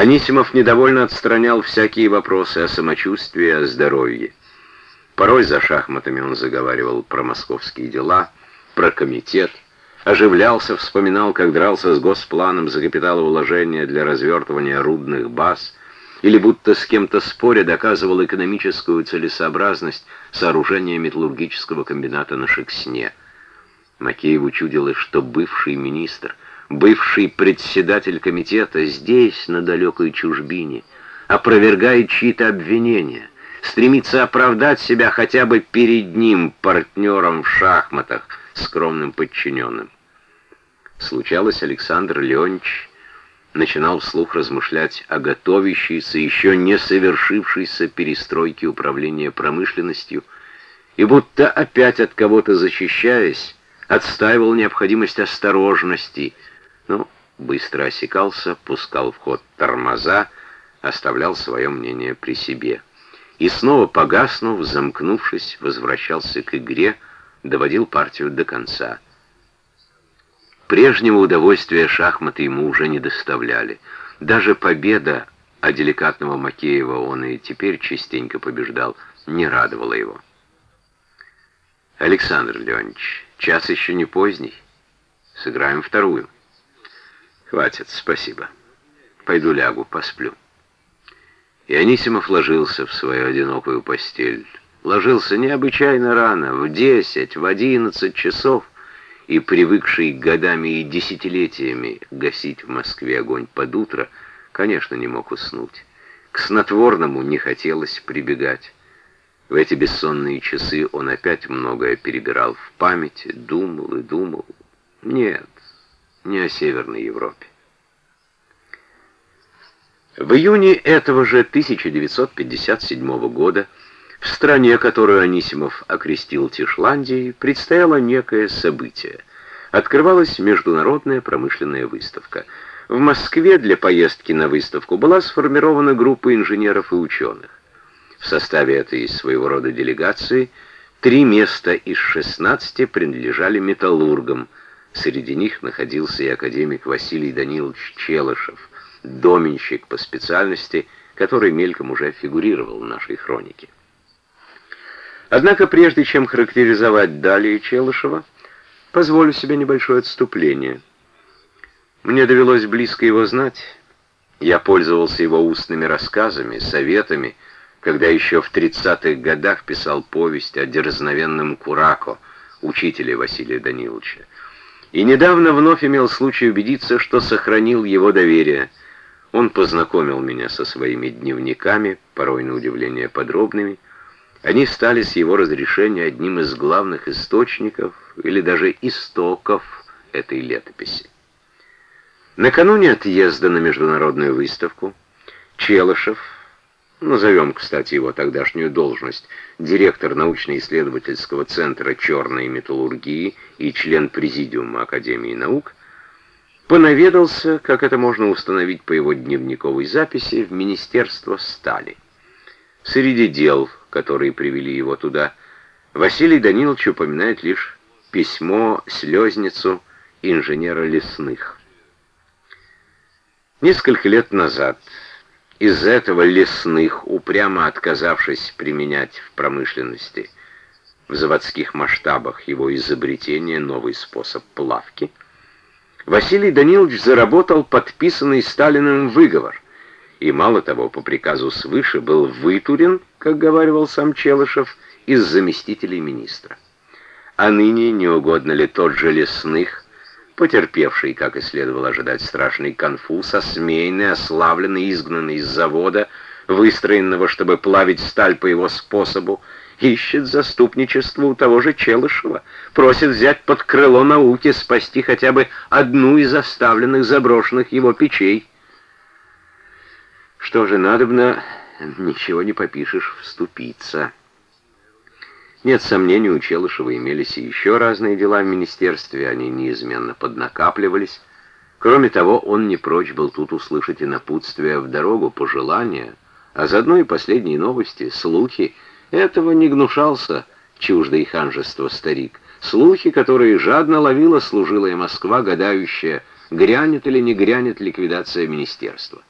Анисимов недовольно отстранял всякие вопросы о самочувствии о здоровье. Порой за шахматами он заговаривал про московские дела, про комитет, оживлялся, вспоминал, как дрался с госпланом за капиталовложения для развертывания рудных баз, или будто с кем-то споря доказывал экономическую целесообразность сооружения металлургического комбината на Шексне. Макееву чудилось, что бывший министр, бывший председатель комитета здесь, на далекой чужбине, опровергает чьи-то обвинения, стремится оправдать себя хотя бы перед ним, партнером в шахматах, скромным подчиненным. Случалось, Александр Леонидович начинал вслух размышлять о готовящейся, еще не совершившейся перестройке управления промышленностью, и будто опять от кого-то защищаясь, отстаивал необходимость осторожности, но быстро осекался, пускал в ход тормоза, оставлял свое мнение при себе. И снова погаснув, замкнувшись, возвращался к игре, доводил партию до конца. Прежнего удовольствия шахматы ему уже не доставляли. Даже победа, а деликатного Макеева он и теперь частенько побеждал, не радовала его. «Александр Леонидович, час еще не поздний. Сыграем вторую». «Хватит, спасибо. Пойду лягу, посплю». И Анисимов ложился в свою одинокую постель ложился необычайно рано, в десять, в одиннадцать часов, и привыкший годами и десятилетиями гасить в Москве огонь под утро, конечно, не мог уснуть. К снотворному не хотелось прибегать. В эти бессонные часы он опять многое перебирал в памяти, думал и думал. Нет, не о Северной Европе. В июне этого же 1957 года в стране, которую Анисимов окрестил Тишландией, предстояло некое событие. Открывалась международная промышленная выставка. В Москве для поездки на выставку была сформирована группа инженеров и ученых. В составе этой своего рода делегации три места из 16 принадлежали металлургам. Среди них находился и академик Василий Данилович Челышев, доменщик по специальности, который мельком уже фигурировал в нашей хронике. Однако прежде чем характеризовать далее Челышева, позволю себе небольшое отступление. Мне довелось близко его знать. Я пользовался его устными рассказами, советами, когда еще в 30-х годах писал повесть о дерзновенном Курако, учителе Василия Даниловича. И недавно вновь имел случай убедиться, что сохранил его доверие. Он познакомил меня со своими дневниками, порой на удивление подробными, они стали с его разрешения одним из главных источников или даже истоков этой летописи. Накануне отъезда на международную выставку Челышев, назовем, кстати, его тогдашнюю должность, директор научно-исследовательского центра черной металлургии и член президиума Академии наук, понаведался, как это можно установить по его дневниковой записи, в Министерство стали. Среди дел – которые привели его туда, Василий Данилович упоминает лишь письмо-слезницу инженера лесных. Несколько лет назад из этого лесных, упрямо отказавшись применять в промышленности в заводских масштабах его изобретение новый способ плавки, Василий Данилович заработал подписанный Сталиным выговор – и, мало того, по приказу свыше был вытурен, как говаривал сам Челышев, из заместителей министра. А ныне не угодно ли тот же Лесных, потерпевший, как и следовало ожидать, страшный конфуз, осмеянный, ославленный, изгнанный из завода, выстроенного, чтобы плавить сталь по его способу, ищет заступничество у того же Челышева, просит взять под крыло науки, спасти хотя бы одну из оставленных заброшенных его печей. Что же, надобно, ничего не попишешь, вступиться. Нет сомнений, у Челышева имелись и еще разные дела в министерстве, они неизменно поднакапливались. Кроме того, он не прочь был тут услышать и напутствие в дорогу, пожелания, а заодно и последние новости, слухи. Этого не гнушался чуждый ханжество старик. Слухи, которые жадно ловила служилая Москва, гадающая, грянет или не грянет ликвидация министерства.